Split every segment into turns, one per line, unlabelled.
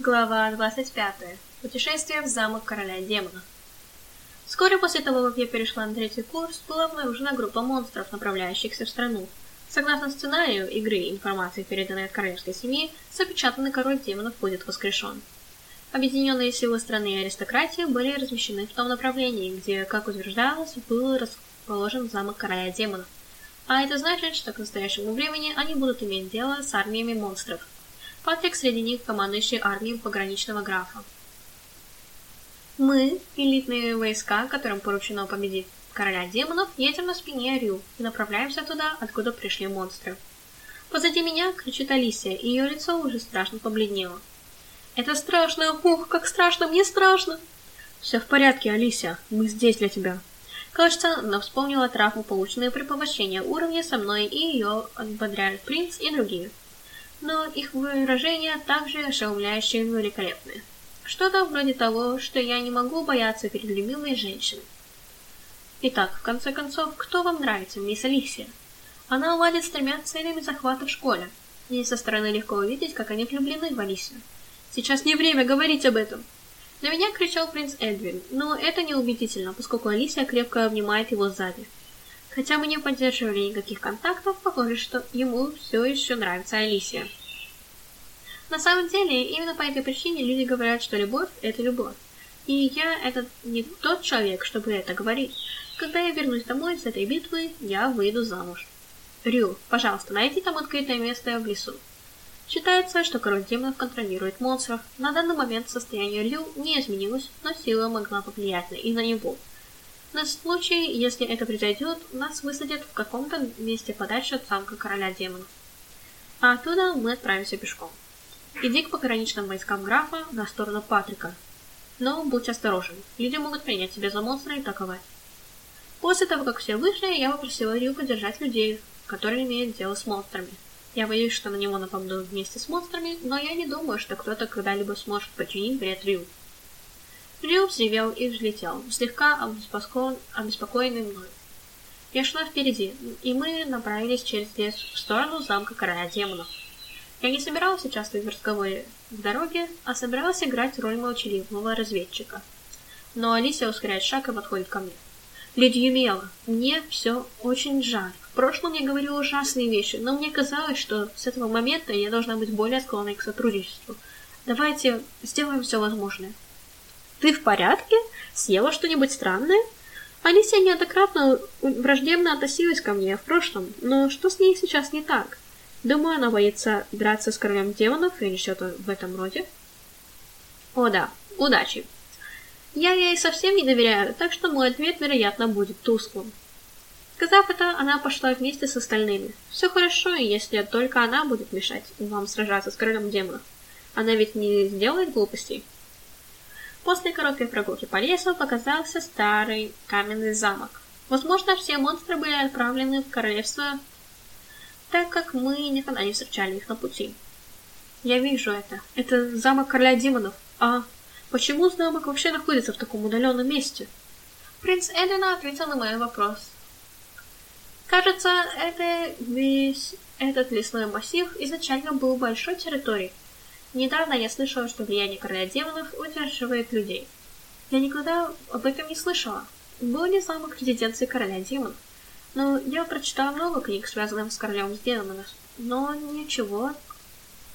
Глава 25. Путешествие в замок короля демонов. Вскоре после того, как я перешла на третий курс, была обнаружена группа монстров, направляющихся в страну. Согласно сценарию игры, информация, переданная от королевской семьи, запечатанный король демонов будет воскрешен. Объединенные силы страны и аристократии были размещены в том направлении, где, как утверждалось, был расположен замок короля демонов. А это значит, что к настоящему времени они будут иметь дело с армиями монстров – Патрик среди них командующий армией пограничного графа. Мы, элитные войска, которым поручено победить короля демонов, едем на спине Рю и направляемся туда, откуда пришли монстры. Позади меня кричит Алисия, и ее лицо уже страшно побледнело. «Это страшно! Ух, как страшно! Мне страшно!» «Все в порядке, Алисия, мы здесь для тебя!» Кажется, она вспомнила травму, полученную при повышении уровня со мной, и ее ободряют принц и другие но их выражения также ошеломляющие и великолепные. Что-то вроде того, что я не могу бояться перед любимой женщиной. Итак, в конце концов, кто вам нравится, мисс Алисия? Она ладит с тремя целями захвата в школе. И со стороны легко увидеть, как они влюблены в Алисию. Сейчас не время говорить об этом. На меня кричал принц Эдвин, но это неубедительно, поскольку Алисия крепко обнимает его сзади. Хотя мы не поддерживали никаких контактов, похоже, что ему все еще нравится Алисия. На самом деле, именно по этой причине люди говорят, что любовь – это любовь. И я – это не тот человек, чтобы это говорить. Когда я вернусь домой с этой битвы, я выйду замуж. Рю, пожалуйста, найди там открытое место в лесу. Считается, что король демонов контролирует монстров. На данный момент состояние Рю не изменилось, но сила могла повлиять и на него. На случай, если это произойдет, нас высадят в каком-то месте подальше от замка короля демонов. А оттуда мы отправимся пешком. Иди к пограничным войскам графа на сторону Патрика. Но будь осторожен, люди могут принять тебя за монстра и атаковать. После того, как все вышли, я попросила Рю поддержать людей, которые имеют дело с монстрами. Я боюсь, что на него нападут вместе с монстрами, но я не думаю, что кто-то когда-либо сможет причинить вред Рю. Рю взревел и взлетел, слегка обеспокоен, обеспокоенный мной. Я шла впереди, и мы направились через лес в сторону замка короля демонов. Я не собиралась участвовать в разговоре в дороге, а собиралась играть роль молчаливого разведчика. Но Алисия ускоряет шаг и подходит ко мне. Леди Юмела, мне все очень жаль. В прошлом я говорила ужасные вещи, но мне казалось, что с этого момента я должна быть более склонной к сотрудничеству. Давайте сделаем все возможное. Ты в порядке? Съела что-нибудь странное? Алисия неоднократно враждебно относилась ко мне в прошлом, но что с ней сейчас не так? Думаю, она боится драться с королем демонов или что-то в этом роде. О да, удачи. Я ей совсем не доверяю, так что мой ответ, вероятно, будет тусклым. Сказав это, она пошла вместе с остальными. Все хорошо, если только она будет мешать вам сражаться с королем демонов. Она ведь не сделает глупостей. После короткой прогулки по лесу показался старый каменный замок. Возможно, все монстры были отправлены в королевство, так как мы никогда не встречали их на пути. Я вижу это. Это замок короля демонов. А почему замок вообще находится в таком удаленном месте? Принц Эдена ответил на мой вопрос. Кажется, это весь этот лесной массив изначально был большой территорией, Недавно я слышала, что влияние короля демонов удерживает людей. Я никогда об этом не слышала. Был ли замок резиденции короля демонов? Но я прочитала много книг, связанных с королем демонов, но ничего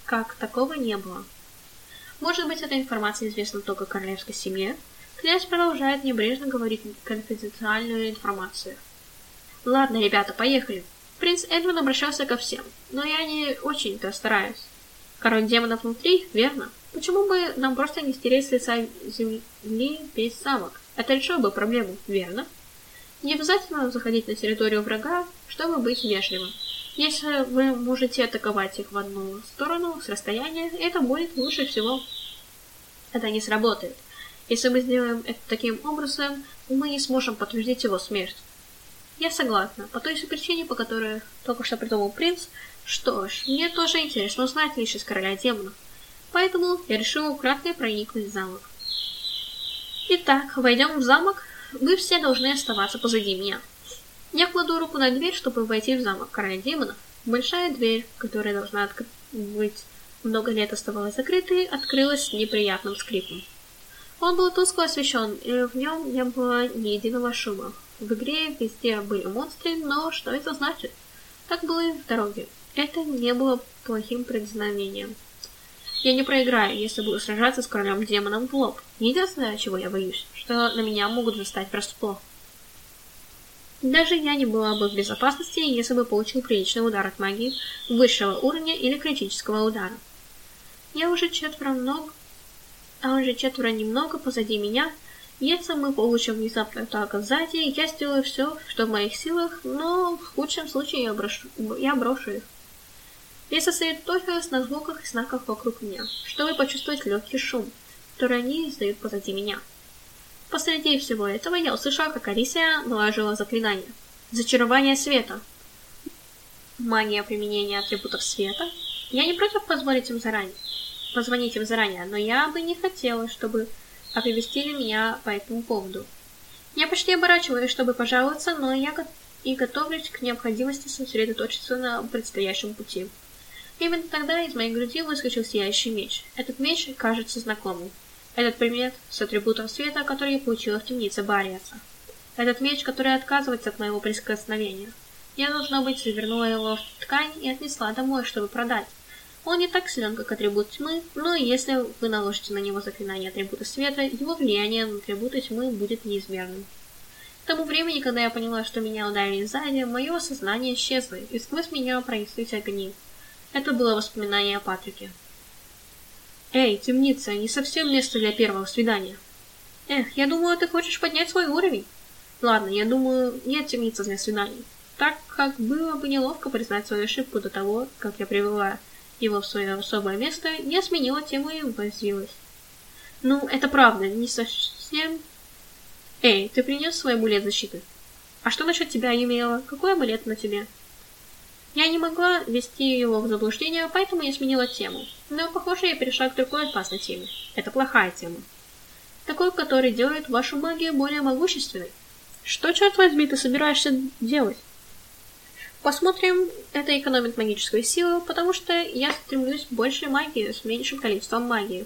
как такого не было. Может быть, эта информация известна только королевской семье? Князь продолжает небрежно говорить конфиденциальную информацию. Ладно, ребята, поехали. Принц Эдвин обращался ко всем, но я не очень-то стараюсь. Король демонов внутри, верно? Почему бы нам просто не стереть с лица земли весь замок? Это решило бы проблему, верно? Не обязательно заходить на территорию врага, чтобы быть вежливым. Если вы можете атаковать их в одну сторону с расстояния, это будет лучше всего. Это не сработает. Если мы сделаем это таким образом, мы не сможем подтвердить его смерть. Я согласна, по той же причине, по которой только что придумал принц, что ж, мне тоже интересно узнать лишь короля демонов. Поэтому я решила украдкой проникнуть в замок. Итак, войдем в замок. Вы все должны оставаться позади меня. Я кладу руку на дверь, чтобы войти в замок короля демонов. Большая дверь, которая должна быть много лет оставалась закрытой, открылась с неприятным скрипом. Он был тускло освещен, и в нем не было ни единого шума. В игре везде были монстры, но что это значит? Так было и в дороге. Это не было плохим предзнамением. Я не проиграю, если буду сражаться с королем демоном в лоб. Единственное, чего я боюсь, что на меня могут застать врасплох. Даже я не была бы в безопасности, если бы получил приличный удар от магии высшего уровня или критического удара. Я уже четверо много, а уже четверо немного позади меня. Если мы получим внезапную атаку сзади, я сделаю все, что в моих силах, но в худшем случае я брошу, я брошу их. Я сосредоточилась на звуках и знаках вокруг меня, чтобы почувствовать легкий шум, который они издают позади меня. Посреди всего этого я услышала, как Алисия наложила заклинание. Зачарование света. Магия применения атрибутов света. Я не против позволить им заранее. Позвонить им заранее, но я бы не хотела, чтобы оповестили меня по этому поводу. Я почти оборачиваюсь, чтобы пожаловаться, но я и готовлюсь к необходимости сосредоточиться на предстоящем пути. Именно тогда из моей груди выскочил сияющий меч. Этот меч кажется знакомым. Этот предмет с атрибутом света, который я получила в темнице Бариаса. Этот меч, который отказывается от моего прикосновения. Я, должно быть, завернула его в ткань и отнесла домой, чтобы продать. Он не так силен, как атрибут тьмы, но если вы наложите на него заклинание атрибута света, его влияние на атрибуты тьмы будет неизбежным. К тому времени, когда я поняла, что меня ударили сзади, мое сознание исчезло, и сквозь меня пронеслись огни. Это было воспоминание о Патрике. Эй, темница, не совсем место для первого свидания. Эх, я думаю, ты хочешь поднять свой уровень. Ладно, я думаю, нет темницы для свиданий. Так как было бы неловко признать свою ошибку до того, как я привела его в свое особое место, я сменила тему и возвилась. Ну, это правда, не совсем... Эй, ты принес свой амулет защиты? А что насчет тебя, Юмиэла? Какой амулет на тебе? Я не могла ввести его в заблуждение, поэтому я сменила тему. Но, похоже, я перешла к другой опасной теме. Это плохая тема. Такой, который делает вашу магию более могущественной. Что, черт возьми, ты собираешься делать? Посмотрим, это экономит магическую силу, потому что я стремлюсь к большей магии с меньшим количеством магии.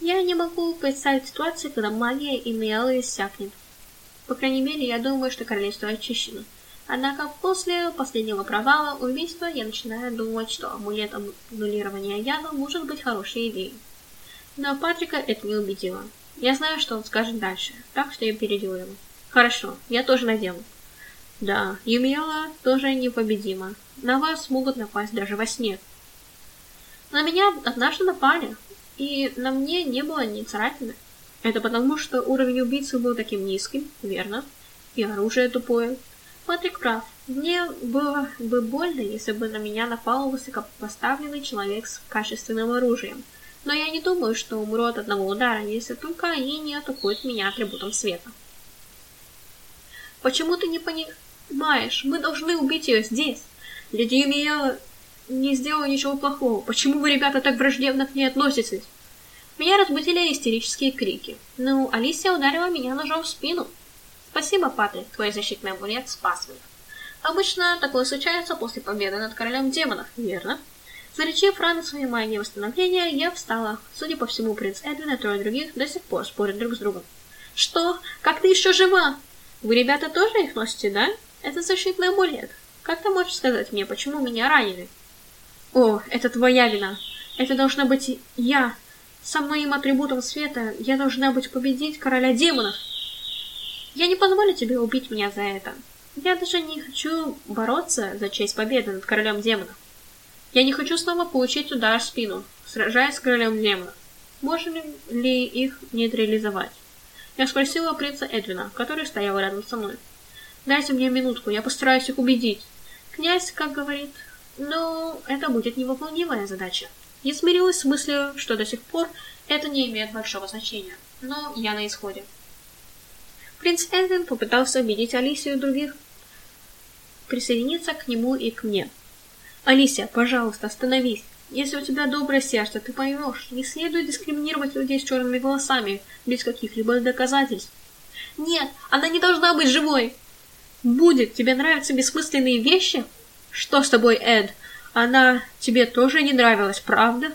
Я не могу представить ситуацию, когда магия Имиэлы иссякнет. По крайней мере, я думаю, что королевство очищено. Однако после последнего провала убийства я начинаю думать, что амулет аннулирования яда может быть хорошей идеей. Но Патрика это не убедило. Я знаю, что он скажет дальше, так что я перейду его. Хорошо, я тоже надену. Да, Юмиэла тоже непобедима. На вас могут напасть даже во сне. На меня однажды напали, и на мне не было ни царапины. Это потому, что уровень убийцы был таким низким, верно? И оружие тупое. Патрик прав. Мне было бы больно, если бы на меня напал высокопоставленный человек с качественным оружием. Но я не думаю, что умру от одного удара, если только они не атакуют меня атрибутом света. Почему ты не понимаешь? Мы должны убить ее здесь. Леди Юмия не сделала ничего плохого. Почему вы, ребята, так враждебно к ней относитесь? Меня разбудили истерические крики. Ну, Алисия ударила меня ножом в спину. Спасибо, Патрик, твой защитный амулет спас меня. Обычно такое случается после победы над королем демонов, верно? Залечив раны своей магии восстановления, я встала. Судя по всему, принц Эдвин и трое других до сих пор спорят друг с другом. Что? Как ты еще жива? Вы, ребята, тоже их носите, да? Это защитный амулет. Как ты можешь сказать мне, почему меня ранили? О, это твоя вина. Это должна быть я. Со моим атрибутом света я должна быть победить короля демонов. Я не позволю тебе убить меня за это. Я даже не хочу бороться за честь победы над королем демонов. Я не хочу снова получить удар в спину, сражаясь с королем демонов. Можно ли их нейтрализовать? Я спросила принца Эдвина, который стоял рядом со мной. Дайте мне минутку, я постараюсь их убедить. Князь, как говорит, ну, это будет невыполнимая задача. Я смирилась с мыслью, что до сих пор это не имеет большого значения, но я на исходе. Принц Эдвин попытался убедить Алисию и других присоединиться к нему и к мне. «Алисия, пожалуйста, остановись. Если у тебя доброе сердце, ты поймешь, не следует дискриминировать людей с черными волосами без каких-либо доказательств. Нет, она не должна быть живой. Будет, тебе нравятся бессмысленные вещи? Что с тобой, Эд? Она тебе тоже не нравилась, правда?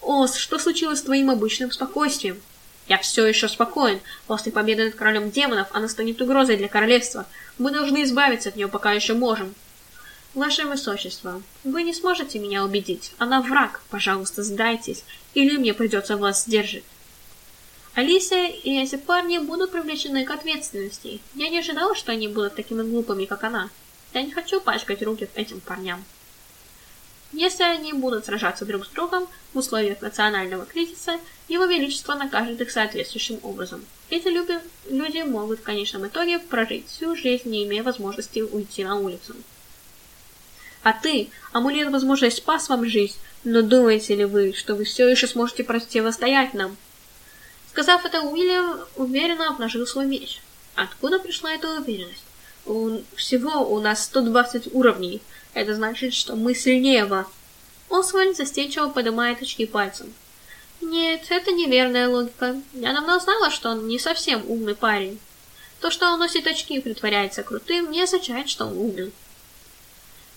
Ос, что случилось с твоим обычным спокойствием? Я все еще спокоен. После победы над королем демонов она станет угрозой для королевства. Мы должны избавиться от нее, пока еще можем. Ваше Высочество, вы не сможете меня убедить. Она враг. Пожалуйста, сдайтесь, или мне придется вас сдержать. Алисия и эти парни будут привлечены к ответственности. Я не ожидала, что они будут такими глупыми, как она. Я не хочу пачкать руки этим парням. Если они будут сражаться друг с другом в условиях национального кризиса, Его Величество накажет их соответствующим образом. Эти люди, люди могут в конечном итоге прожить всю жизнь, не имея возможности уйти на улицу. А ты, амулет, возможно, спас вам жизнь, но думаете ли вы, что вы все еще сможете противостоять нам? Сказав это, Уильям уверенно обнажил свой меч. Откуда пришла эта уверенность? У, всего у нас 120 уровней, это значит, что мы сильнее вас. Освальд застенчиво поднимает очки пальцем. Нет, это неверная логика. Я давно знала, что он не совсем умный парень. То, что он носит очки и притворяется крутым, не означает, что он умный.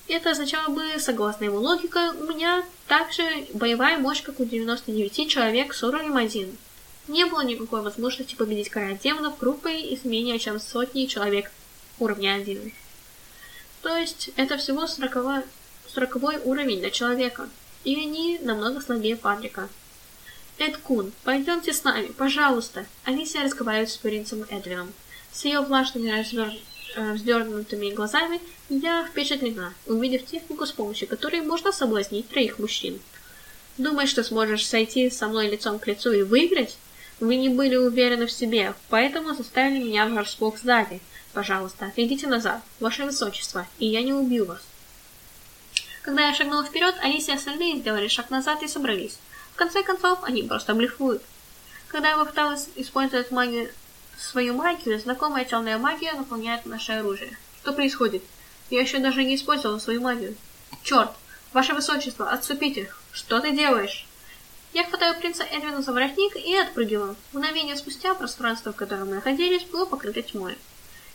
Это означало бы, согласно его логике, у меня также боевая мощь, как у 99 человек с уровнем 1. Не было никакой возможности победить короля демонов группой из менее чем сотни человек уровня 1. То есть это всего 40, 40 уровень для человека, и они намного слабее Патрика. Эд Кун, пойдемте с нами, пожалуйста. Алисия разговаривает с принцем Эдвином. С ее влажными развер... Э, глазами я впечатлена, увидев технику, с помощью которой можно соблазнить троих мужчин. Думаешь, что сможешь сойти со мной лицом к лицу и выиграть? Вы не были уверены в себе, поэтому заставили меня врасплох сзади. Пожалуйста, отойдите назад, ваше высочество, и я не убью вас. Когда я шагнул вперед, Алисия и остальные сделали шаг назад и собрались. В конце концов, они просто блефуют. Когда я попыталась использовать магию, свою магию, знакомая темная магия наполняет наше оружие. Что происходит? Я еще даже не использовала свою магию. Черт! Ваше высочество, отступите! Что ты делаешь? Я хватаю принца Эдвина за воротник и отпрыгиваю. Мгновение спустя пространство, в котором мы находились, было покрыто тьмой.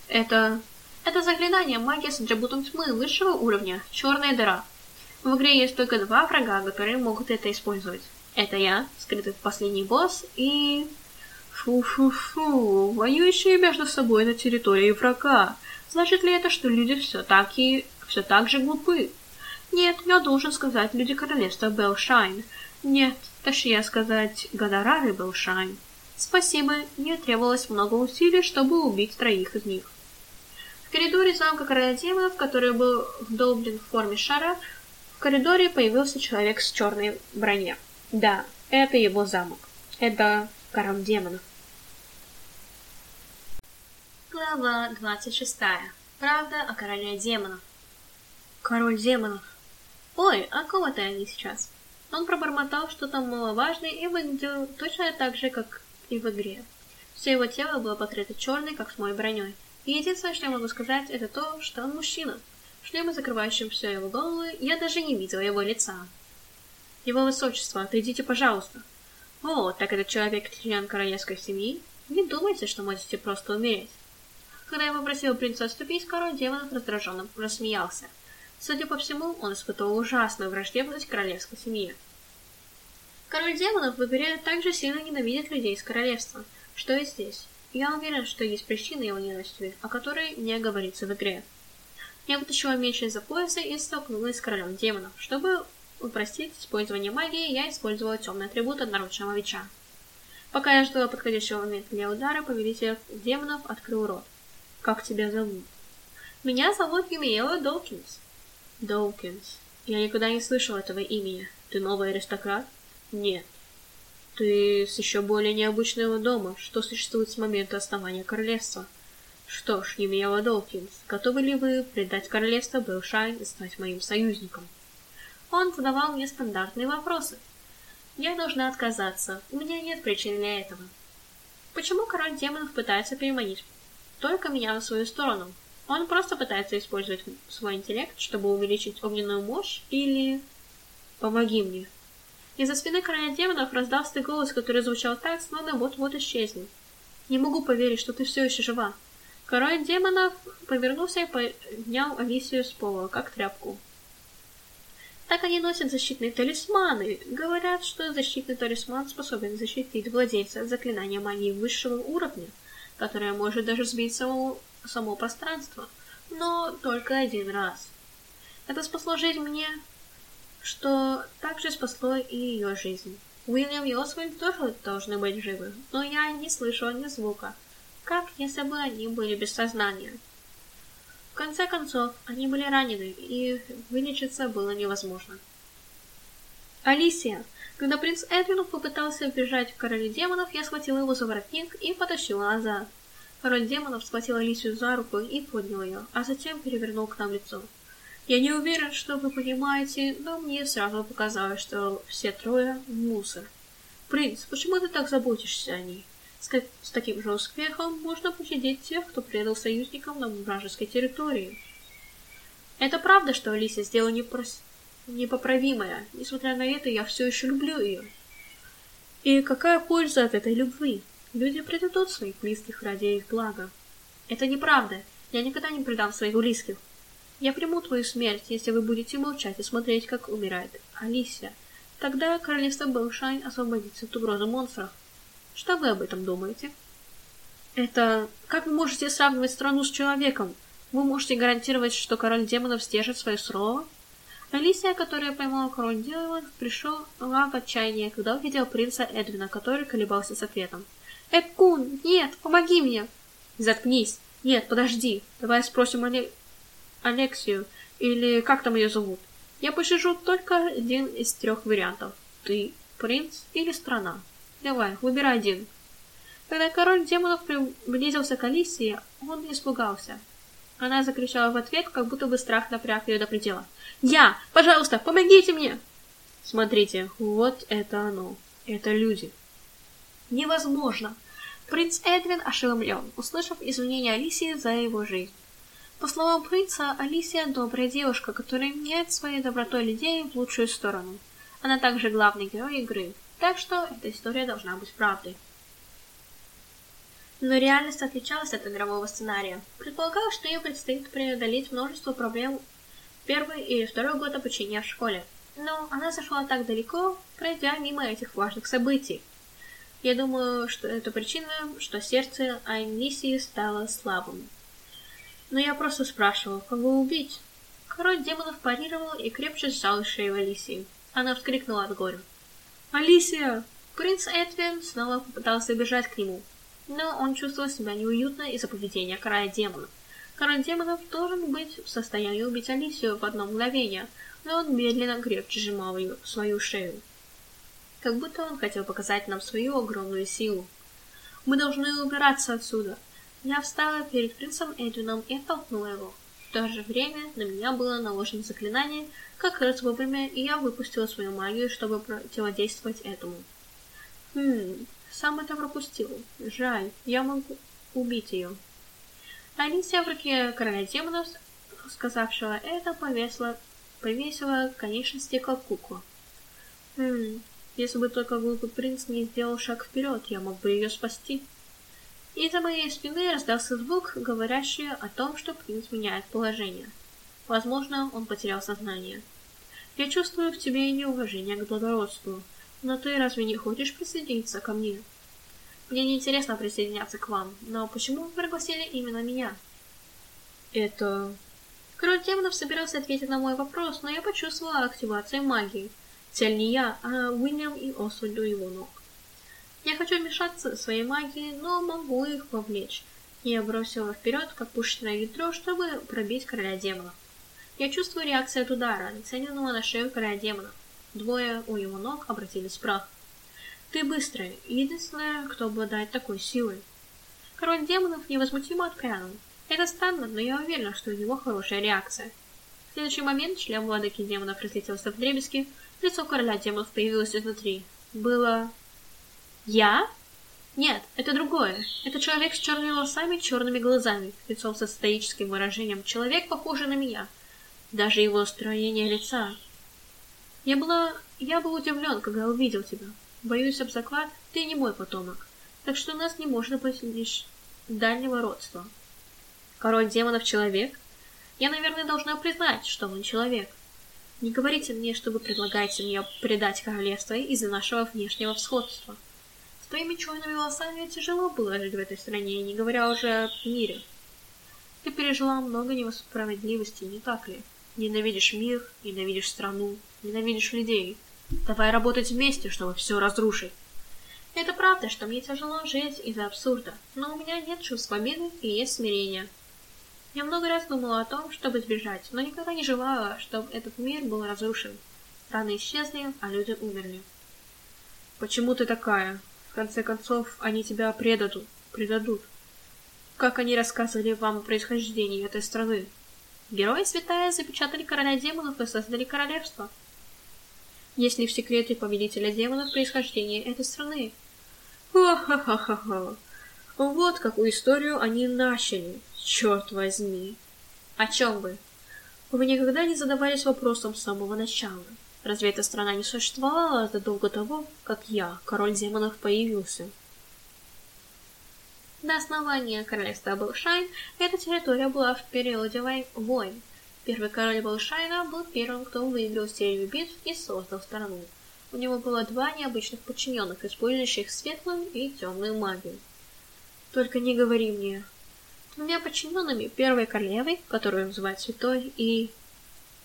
Это... Это заклинание магия с атрибутом тьмы высшего уровня, черная дыра. В игре есть только два врага, которые могут это использовать. Это я, скрытый последний босс, и... Фу-фу-фу, воюющие между собой на территории врага. Значит ли это, что люди все так и... все так же глупы? Нет, я должен сказать люди королевства Белшайн. Нет, точнее сказать, Гадарары Белшайн. Спасибо, мне требовалось много усилий, чтобы убить троих из них коридоре замка короля демонов, который был вдолблен в форме шара, в коридоре появился человек с черной броне. Да, это его замок. Это король демонов. Глава 26. Правда о короле демонов. Король демонов. Ой, о ком это они сейчас? Он пробормотал что-то маловажное и выглядел точно так же, как и в игре. Все его тело было покрыто черной, как смоль броней. И единственное, что я могу сказать, это то, что он мужчина. В шлеме, всю его голову, я даже не видела его лица. Его высочество, отойдите, пожалуйста. О, так этот человек член королевской семьи? Не думайте, что можете просто умереть. Когда я попросил принца отступить, король демонов раздраженно рассмеялся. Судя по всему, он испытывал ужасную враждебность королевской семье. Король демонов в игре также сильно ненавидит людей из королевства, что и здесь. Я уверен, что есть причина его ненависти, о которой не говорится в игре. Я вытащила меч из-за пояса и столкнулась с королем демонов. Чтобы упростить использование магии, я использовала темный атрибут одноручного меча. Пока я ждала подходящего момента для удара, повелитель демонов открыл рот. «Как тебя зовут?» «Меня зовут Юмиэла Долкинс». «Долкинс. Я никогда не слышал этого имени. Ты новый аристократ?» «Нет. Ты с еще более необычного дома, что существует с момента основания королевства. Что ж, Юмиэла Долкинс, готовы ли вы предать королевство Белшайн и стать моим союзником? Он задавал мне стандартные вопросы. Я должна отказаться, у меня нет причин для этого. Почему король демонов пытается переманить только меня на свою сторону? Он просто пытается использовать свой интеллект, чтобы увеличить огненную мощь, или... Помоги мне. Из-за спины короля демонов раздался голос, который звучал так, словно вот-вот исчезнет. «Не могу поверить, что ты все еще жива». Король демонов повернулся и поднял Алисию с пола, как тряпку. Так они носят защитные талисманы. Говорят, что защитный талисман способен защитить владельца от заклинания магии высшего уровня, которое может даже сбить само, само пространство, но только один раз. Это спасло жизнь мне, что также спасло и ее жизнь. Уильям и Освальд тоже должны быть живы, но я не слышала ни звука, как если бы они были без сознания. В конце концов, они были ранены, и вылечиться было невозможно. Алисия! Когда принц Эдвин попытался бежать в короля демонов, я схватила его за воротник и потащила назад. Король демонов схватил Алисию за руку и поднял ее, а затем перевернул к нам лицо. Я не уверен, что вы понимаете, но мне сразу показалось, что все трое — мусор. Принц, почему ты так заботишься о ней? С, как, с таким же успехом можно пощадить тех, кто предал союзникам на вражеской территории. Это правда, что Алисия сделала непрос... непоправимое. Несмотря на это, я все еще люблю ее. И какая польза от этой любви? Люди предадут своих близких ради их блага. Это неправда. Я никогда не предам своих близких. Я приму твою смерть, если вы будете молчать и смотреть, как умирает Алисия. Тогда королевство Белшайн освободится от угрозы монстров. Что вы об этом думаете? Это... Как вы можете сравнивать страну с человеком? Вы можете гарантировать, что король демонов сдержит свое слово? Алисия, которая поймала король демонов, пришел в отчаяние, когда увидел принца Эдвина, который колебался с ответом. «Эдкун, нет, помоги мне!» «Заткнись! Нет, подожди, давай спросим Оле... Алексию, или как там ее зовут. Я пошижу только один из трех вариантов. Ты, принц или страна?» Давай, выбирай один. Когда король демонов приблизился к Алисии, он испугался. Она закричала в ответ, как будто бы страх напряг ее до предела. «Я! Пожалуйста, помогите мне!» Смотрите, вот это оно. Это люди. Невозможно. Принц Эдвин ошеломлен, услышав извинения Алисии за его жизнь. По словам принца, Алисия добрая девушка, которая меняет своей добротой людей в лучшую сторону. Она также главный герой игры. Так что эта история должна быть правдой. Но реальность отличалась от игрового сценария. Предполагалось, что ей предстоит преодолеть множество проблем первый или второй год обучения в школе. Но она зашла так далеко, пройдя мимо этих важных событий. Я думаю, что это причина, что сердце Айнисии стало слабым. Но я просто спрашивал, кого убить? Король демонов парировал и крепче сжал шею Алисии. Она вскрикнула от горя. «Алисия!» Принц Эдвин снова попытался бежать к нему, но он чувствовал себя неуютно из-за поведения короля демонов. Король демонов должен быть в состоянии убить Алисию в одно мгновение, но он медленно крепче сжимал ее, свою шею. Как будто он хотел показать нам свою огромную силу. «Мы должны убираться отсюда!» Я встала перед принцем Эдвином и оттолкнула его. В то же время на меня было наложено заклинание, как раз вовремя, и я выпустила свою магию, чтобы противодействовать этому. Хм, сам это пропустил. Жаль, я могу убить ее. Алисия в руке короля демонов, сказавшего это, повесила, повесила конечности как куклу. Хм, если бы только глупый принц не сделал шаг вперед, я мог бы ее спасти. Из-за моей спины раздался звук, говорящий о том, что принц меняет положение. Возможно, он потерял сознание. Я чувствую в тебе неуважение к благородству, но ты разве не хочешь присоединиться ко мне? Мне не интересно присоединяться к вам, но почему вы пригласили именно меня? Это... Король демонов собирался ответить на мой вопрос, но я почувствовала активацию магии. Цель не я, а Уильям и Освальду ног. Я хочу вмешаться своей магией, но могу их повлечь. Я бросила вперед, как пушечное ядро, чтобы пробить короля демонов. Я чувствую реакцию от удара, нацеленного на шею короля демона. Двое у его ног обратились в прах. Ты быстрая, единственная, кто обладает такой силой. Король демонов невозмутимо отпрянул. Это странно, но я уверена, что у него хорошая реакция. В следующий момент член владыки демонов разлетелся в дребезги, лицо короля демонов появилось изнутри. Было... Я? Нет, это другое. Это человек с черными волосами черными глазами, лицом со стоическим выражением. Человек, похожий на меня даже его строение лица. Я была... Я был удивлен, когда увидел тебя. Боюсь об заклад, ты не мой потомок, так что у нас не может быть лишь дальнего родства. Король демонов человек? Я, наверное, должна признать, что он человек. Не говорите мне, что вы предлагаете мне предать королевство из-за нашего внешнего сходства. С твоими черными волосами тяжело было жить в этой стране, не говоря уже о мире. Ты пережила много несправедливости, не так ли? Ненавидишь мир, ненавидишь страну, ненавидишь людей. Давай работать вместе, чтобы все разрушить. Это правда, что мне тяжело жить из-за абсурда, но у меня нет чувств обиды и есть смирение. Я много раз думала о том, чтобы сбежать, но никогда не желала, чтобы этот мир был разрушен. Страны исчезли, а люди умерли. Почему ты такая? В конце концов, они тебя предадут, предадут. Как они рассказывали вам о происхождении этой страны? Герои святая запечатали короля демонов и создали королевство. Есть ли в секрете повелителя демонов происхождение этой страны? Ха-ха-ха-ха-ха. Вот какую историю они начали. Черт возьми. О чем вы? Вы никогда не задавались вопросом с самого начала. Разве эта страна не существовала задолго того, как я, король демонов, появился? До основания королевства Балшайн эта территория была в периоде войн. Первый король Балшайна был первым, кто выиграл серию битв и создал страну. У него было два необычных подчиненных, использующих светлую и темную магию. Только не говори мне, Двумя подчиненными первой королевой, которую называют святой, и...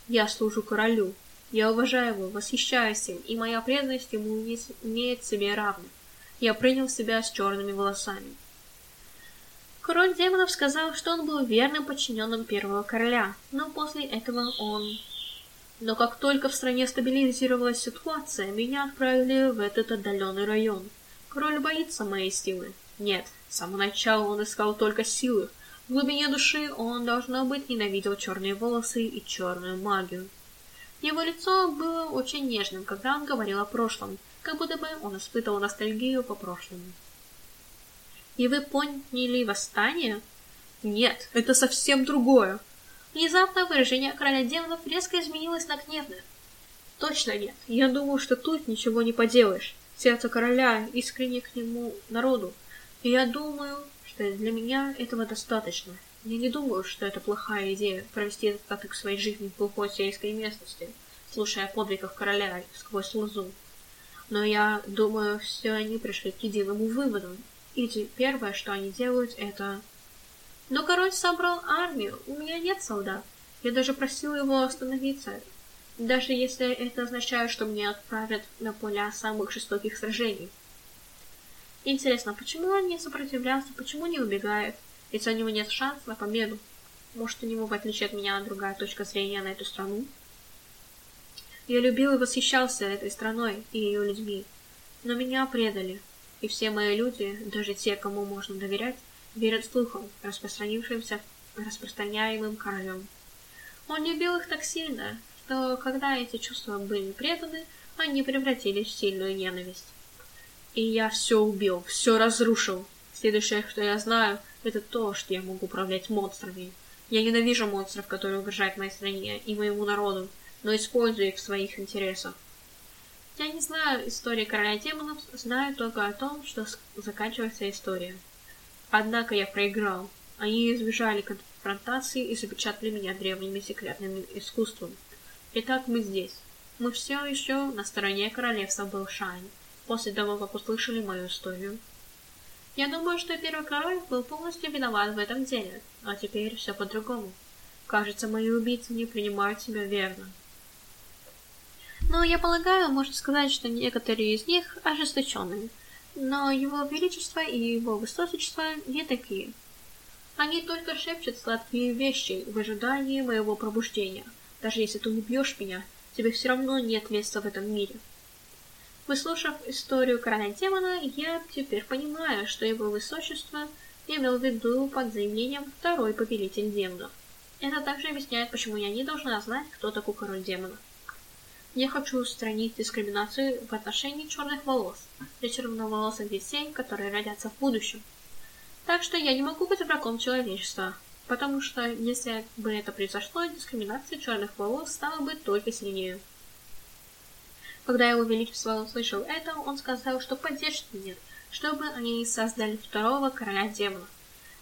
Я служу королю. Я уважаю его, восхищаюсь им, и моя преданность ему не имеет себе равных. Я принял себя с черными волосами. Король демонов сказал, что он был верным подчиненным первого короля, но после этого он... Но как только в стране стабилизировалась ситуация, меня отправили в этот отдаленный район. Король боится моей силы. Нет, с самого начала он искал только силы, в глубине души он, должно быть, ненавидел черные волосы и черную магию. Его лицо было очень нежным, когда он говорил о прошлом, как будто бы он испытывал ностальгию по прошлому. И вы поняли восстание? Нет, это совсем другое. Внезапно выражение короля демонов резко изменилось на гневное. Точно нет. Я думаю, что тут ничего не поделаешь. Сердце короля искренне к нему народу. И я думаю, что для меня этого достаточно. Я не думаю, что это плохая идея провести остаток своей жизни в глухой сельской местности, слушая о подвигах короля сквозь лозу. Но я думаю, все они пришли к единому выводу. И первое, что они делают, это... Но король собрал армию, у меня нет солдат. Я даже просил его остановиться, даже если это означает, что мне отправят на поля самых жестоких сражений. Интересно, почему он не сопротивлялся, почему не убегает? Ведь у него нет шанса на победу. Может, у него, в отличие от меня, другая точка зрения на эту страну? Я любил и восхищался этой страной и ее людьми. Но меня предали. И все мои люди, даже те, кому можно доверять, верят слухам, распространившимся распространяемым королем. Он любил их так сильно, что когда эти чувства были преданы, они превратились в сильную ненависть. И я все убил, все разрушил. Следующее, что я знаю, это то, что я могу управлять монстрами. Я ненавижу монстров, которые угрожают моей стране и моему народу, но использую их в своих интересах. Я не знаю истории короля демонов, знаю только о том, что заканчивается история. Однако я проиграл. Они избежали конфронтации и запечатали меня древними секретным искусством. Итак, мы здесь. Мы все еще на стороне королевства Белшайн после того, как услышали мою историю. Я думаю, что первый король был полностью виноват в этом деле, а теперь все по-другому. Кажется, мои убийцы не принимают себя верно. Но я полагаю, можно сказать, что некоторые из них ожесточенные, но его величество и его высочество не такие. Они только шепчут сладкие вещи в ожидании моего пробуждения. Даже если ты убьешь меня, тебе все равно нет места в этом мире. Выслушав историю короля демона, я теперь понимаю, что его высочество имел в виду под заявлением второй повелитель демонов. Это также объясняет, почему я не должна знать, кто такой король демонов. Я хочу устранить дискриминацию в отношении черных волос для черноволосых детей, которые родятся в будущем. Так что я не могу быть врагом человечества, потому что если бы это произошло, дискриминация черных волос стала бы только сильнее. Когда его величество услышал это, он сказал, что поддержит меня, чтобы они создали второго короля демонов.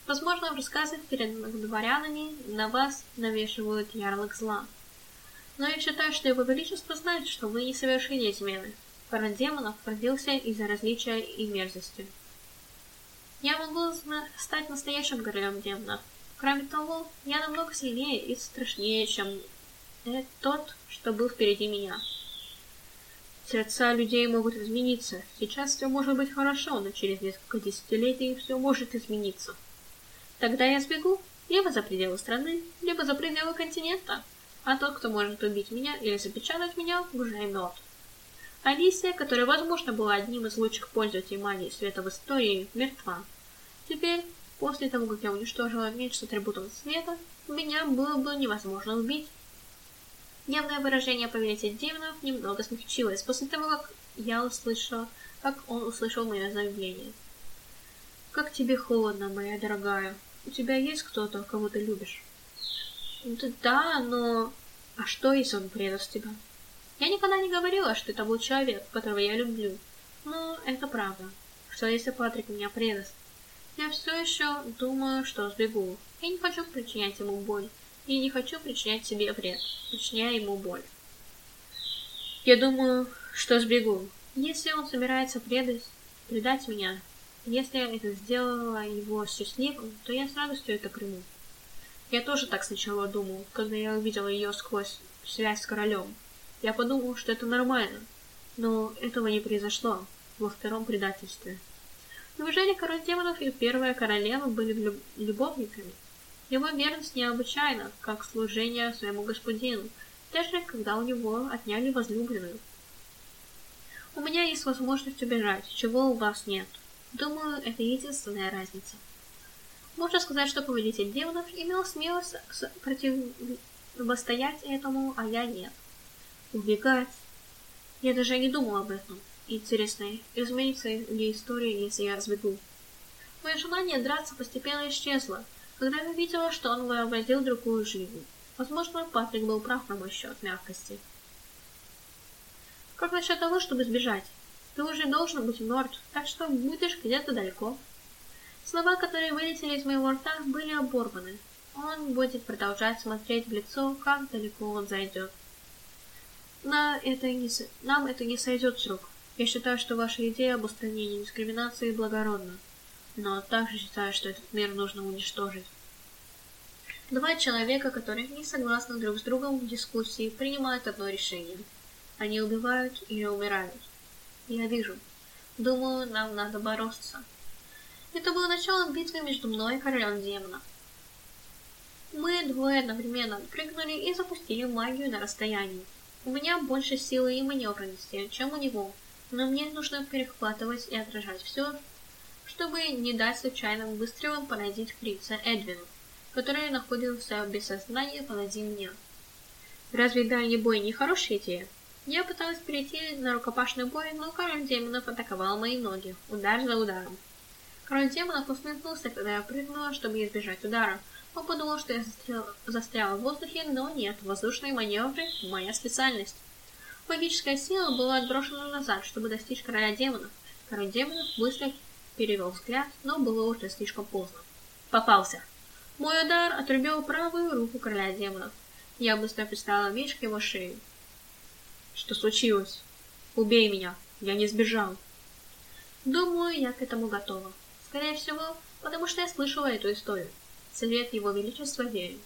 Возможно, в рассказах перед дворянами на вас навешивают ярлык зла. Но я считаю, что Его Величество знает, что вы не совершили измены. Король демонов родился из-за различия и мерзости. Я могу стать настоящим королем демонов. Кроме того, я намного сильнее и страшнее, чем тот, что был впереди меня. Сердца людей могут измениться. Сейчас все может быть хорошо, но через несколько десятилетий все может измениться. Тогда я сбегу либо за пределы страны, либо за пределы континента. А тот, кто может убить меня или запечатать меня, уже мертв. Алисия, которая, возможно, была одним из лучших пользователей магии света в истории, мертва. Теперь, после того, как я уничтожила меч с атрибутом света, меня было бы невозможно убить. Гневное выражение повелителя демонов немного смягчилось после того, как я услышала, как он услышал мое заявление. «Как тебе холодно, моя дорогая. У тебя есть кто-то, кого ты любишь?» «Да, но... А что, если он предаст тебя?» «Я никогда не говорила, что это был человек, которого я люблю. Но это правда. Что, если Патрик меня предаст? Я все еще думаю, что сбегу. Я не хочу причинять ему боль и не хочу причинять себе вред, причиняя ему боль. Я думаю, что сбегу. Если он собирается предать, предать меня, если это сделало его счастливым, то я с радостью это приму. Я тоже так сначала думал, когда я увидела ее сквозь связь с королем. Я подумал, что это нормально, но этого не произошло во втором предательстве. Неужели король демонов и первая королева были любовниками? Его верность необычайна, как служение своему господину, даже когда у него отняли возлюбленную. У меня есть возможность убежать, чего у вас нет. Думаю, это единственная разница. Можно сказать, что повелитель демонов имел смелость противостоять этому, а я нет. Убегать. Я даже не думал об этом. Интересно, изменится ли история, если я сбегу? Мое желание драться постепенно исчезло, когда я увидела, что он вообразил другую жизнь. Возможно, Патрик был прав на мой счет мягкости. Как насчет того, чтобы сбежать? Ты уже должен быть мертв, так что будешь где-то далеко. Слова, которые вылетели из моего рта, были оборваны. Он будет продолжать смотреть в лицо, как далеко он зайдет. На это не, нам это не сойдет с рук. Я считаю, что ваша идея об устранении дискриминации благородна но также считаю, что этот мир нужно уничтожить. Два человека, которые не согласны друг с другом в дискуссии, принимают одно решение. Они убивают или умирают. Я вижу. Думаю, нам надо бороться. Это было началом битвы между мной и королем демонов. Мы двое одновременно прыгнули и запустили магию на расстоянии. У меня больше силы и маневренности, чем у него, но мне нужно перехватывать и отражать все, чтобы не дать случайным выстрелом поразить фрица Эдвину, который находился без сознания позади меня. Разве дальний бой не хорошая идея? Я пыталась перейти на рукопашный бой, но король демонов атаковал мои ноги, удар за ударом. Король демонов усмехнулся, когда я прыгнула, чтобы избежать удара. Он подумал, что я застряла, застряла в воздухе, но нет, воздушные маневры – моя специальность. Магическая сила была отброшена назад, чтобы достичь короля демонов. Король демонов быстро перевел взгляд, но было уже слишком поздно. Попался. Мой удар отрубил правую руку короля демонов. Я быстро приставила меч к его шее. Что случилось? Убей меня. Я не сбежал. Думаю, я к этому готова. Скорее всего, потому что я слышала эту историю. Совет его величества верен.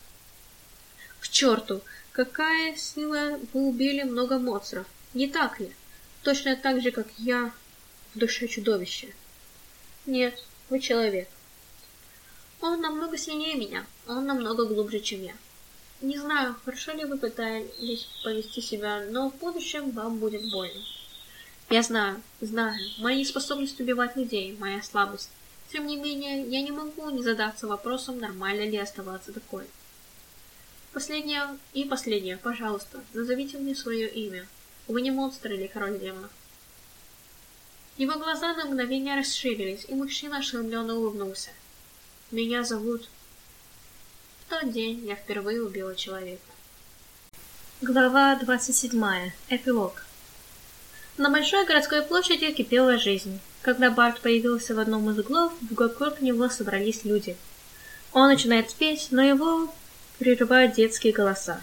К черту! Какая сила вы убили много монстров, не так ли? Точно так же, как я в душе чудовища. Нет, вы человек. Он намного сильнее меня, он намного глубже, чем я. Не знаю, хорошо ли вы пытались повести себя, но в будущем вам будет больно. Я знаю, знаю, моя неспособность убивать людей, моя слабость. Тем не менее, я не могу не задаться вопросом, нормально ли оставаться такой. Последнее и последнее, пожалуйста, назовите мне свое имя. Вы не монстр или король демонов. Его глаза на мгновение расширились, и мужчина ошеломленно улыбнулся. «Меня зовут...» В тот день я впервые убила человека. Глава 27. Эпилог. На большой городской площади кипела жизнь. Когда Барт появился в одном из углов, вокруг него собрались люди. Он начинает петь, но его прерывают детские голоса.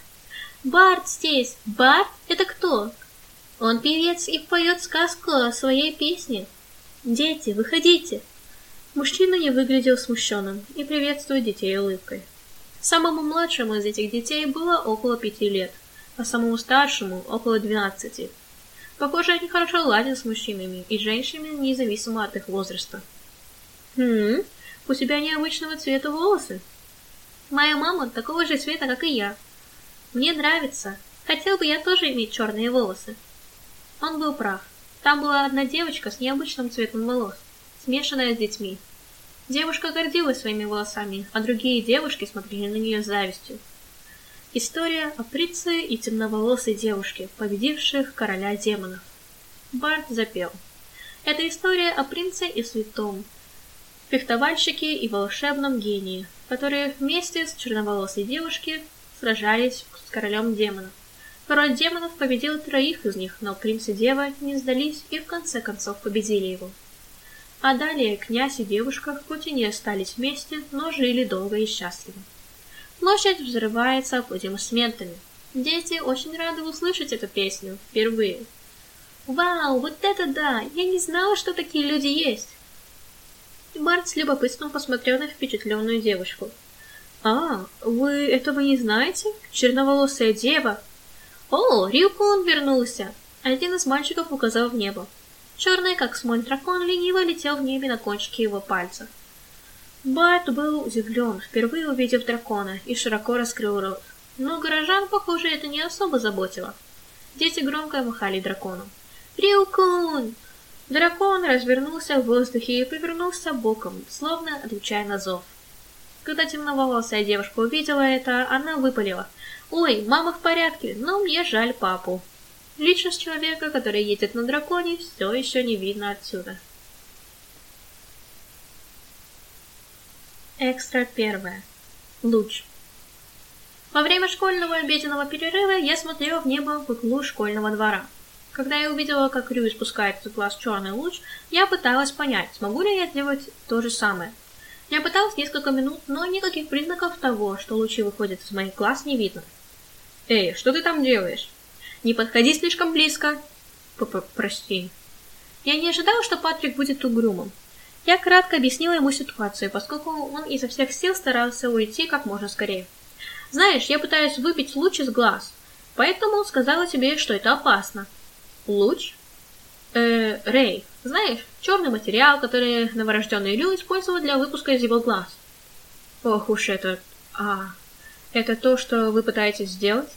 Барт здесь! Барт? Это кто? Он певец и поет сказку о своей песне. Дети, выходите! Мужчина не выглядел смущенным и приветствует детей улыбкой. Самому младшему из этих детей было около пяти лет, а самому старшему около двенадцати. Похоже, они хорошо ладят с мужчинами и женщинами, независимо от их возраста. Хм, у тебя необычного цвета волосы. Моя мама такого же цвета, как и я. Мне нравится. Хотел бы я тоже иметь черные волосы. Он был прав. Там была одна девочка с необычным цветом волос, смешанная с детьми. Девушка гордилась своими волосами, а другие девушки смотрели на нее с завистью. История о Прице и темноволосой девушке, победивших короля демонов. Барт запел. Это история о принце и святом, фехтовальщике и волшебном гении, которые вместе с черноволосой девушкой сражались с королем демонов. Король демонов победил троих из них, но принц и дева не сдались и в конце концов победили его. А далее князь и девушка хоть и не остались вместе, но жили долго и счастливо. Площадь взрывается аплодисментами. Дети очень рады услышать эту песню впервые. Вау, вот это да! Я не знала, что такие люди есть. Барт с любопытством посмотрел на впечатленную девушку. «А, вы этого не знаете? Черноволосая дева!» «О, Рюкун вернулся!» Один из мальчиков указал в небо. Черный, как смоль дракон, лениво летел в небе на кончике его пальца. Барт был удивлен, впервые увидев дракона, и широко раскрыл рот. Но горожан, похоже, это не особо заботило. Дети громко махали дракону. «Рюкун!» Дракон развернулся в воздухе и повернулся боком, словно отвечая на зов. Когда темноволосая девушка увидела это, она выпалила. «Ой, мама в порядке, но мне жаль папу». Личность человека, который едет на драконе, все еще не видно отсюда. Экстра первое. Луч. Во время школьного обеденного перерыва я смотрела в небо в углу школьного двора. Когда я увидела, как Рю испускает из глаз черный луч, я пыталась понять, смогу ли я сделать то же самое. Я пыталась несколько минут, но никаких признаков того, что лучи выходят из моих глаз, не видно. «Эй, что ты там делаешь?» «Не подходи слишком близко!» П «Прости». Я не ожидала, что Патрик будет угрюмым. Я кратко объяснила ему ситуацию, поскольку он изо всех сил старался уйти как можно скорее. «Знаешь, я пытаюсь выбить луч из глаз, поэтому сказала тебе, что это опасно. Луч? Э, Рэй, знаешь, черный материал, который новорожденный Рю использовал для выпуска из его глаз. Ох уж это... А, это то, что вы пытаетесь сделать?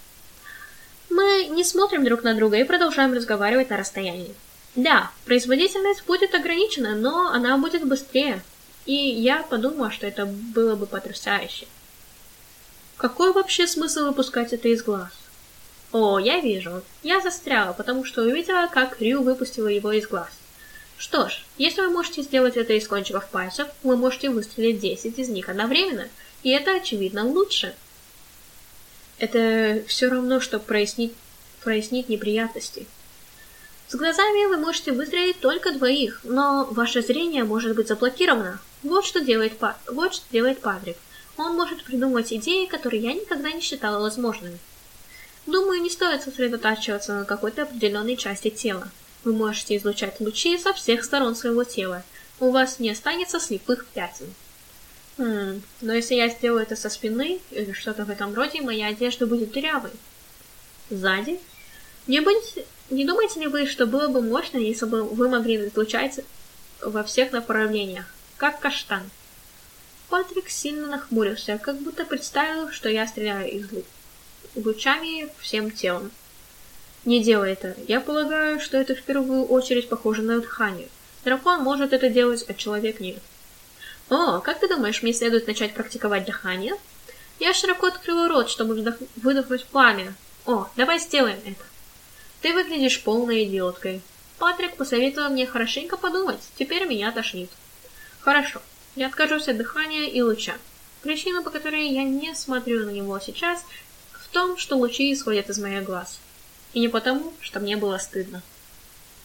Мы не смотрим друг на друга и продолжаем разговаривать на расстоянии. Да, производительность будет ограничена, но она будет быстрее. И я подумала, что это было бы потрясающе. Какой вообще смысл выпускать это из глаз? О, я вижу. Я застряла, потому что увидела, как Рю выпустила его из глаз. Что ж, если вы можете сделать это из кончиков пальцев, вы можете выстрелить 10 из них одновременно, и это, очевидно, лучше. Это все равно, что прояснить, прояснить неприятности. С глазами вы можете выстрелить только двоих, но ваше зрение может быть заблокировано. Вот что делает, вот что делает Патрик. Он может придумывать идеи, которые я никогда не считала возможными. Думаю, не стоит сосредотачиваться на какой-то определенной части тела. Вы можете излучать лучи со всех сторон своего тела. У вас не останется слепых пятен. Хм, но если я сделаю это со спины или что-то в этом роде, моя одежда будет дырявой. Сзади? Не, будете, не думаете ли вы, что было бы мощно, если бы вы могли излучать во всех направлениях, как каштан? Патрик сильно нахмурился, как будто представил, что я стреляю из лука лучами всем телом. Не делай это. Я полагаю, что это в первую очередь похоже на дыхание. Дракон может это делать, а человек нет. О, как ты думаешь, мне следует начать практиковать дыхание? Я широко открыла рот, чтобы вдох... выдохнуть пламя. О, давай сделаем это. Ты выглядишь полной идиоткой. Патрик посоветовал мне хорошенько подумать, теперь меня тошнит. Хорошо, я откажусь от дыхания и луча. Причина, по которой я не смотрю на него сейчас, том, что лучи исходят из моих глаз. И не потому, что мне было стыдно.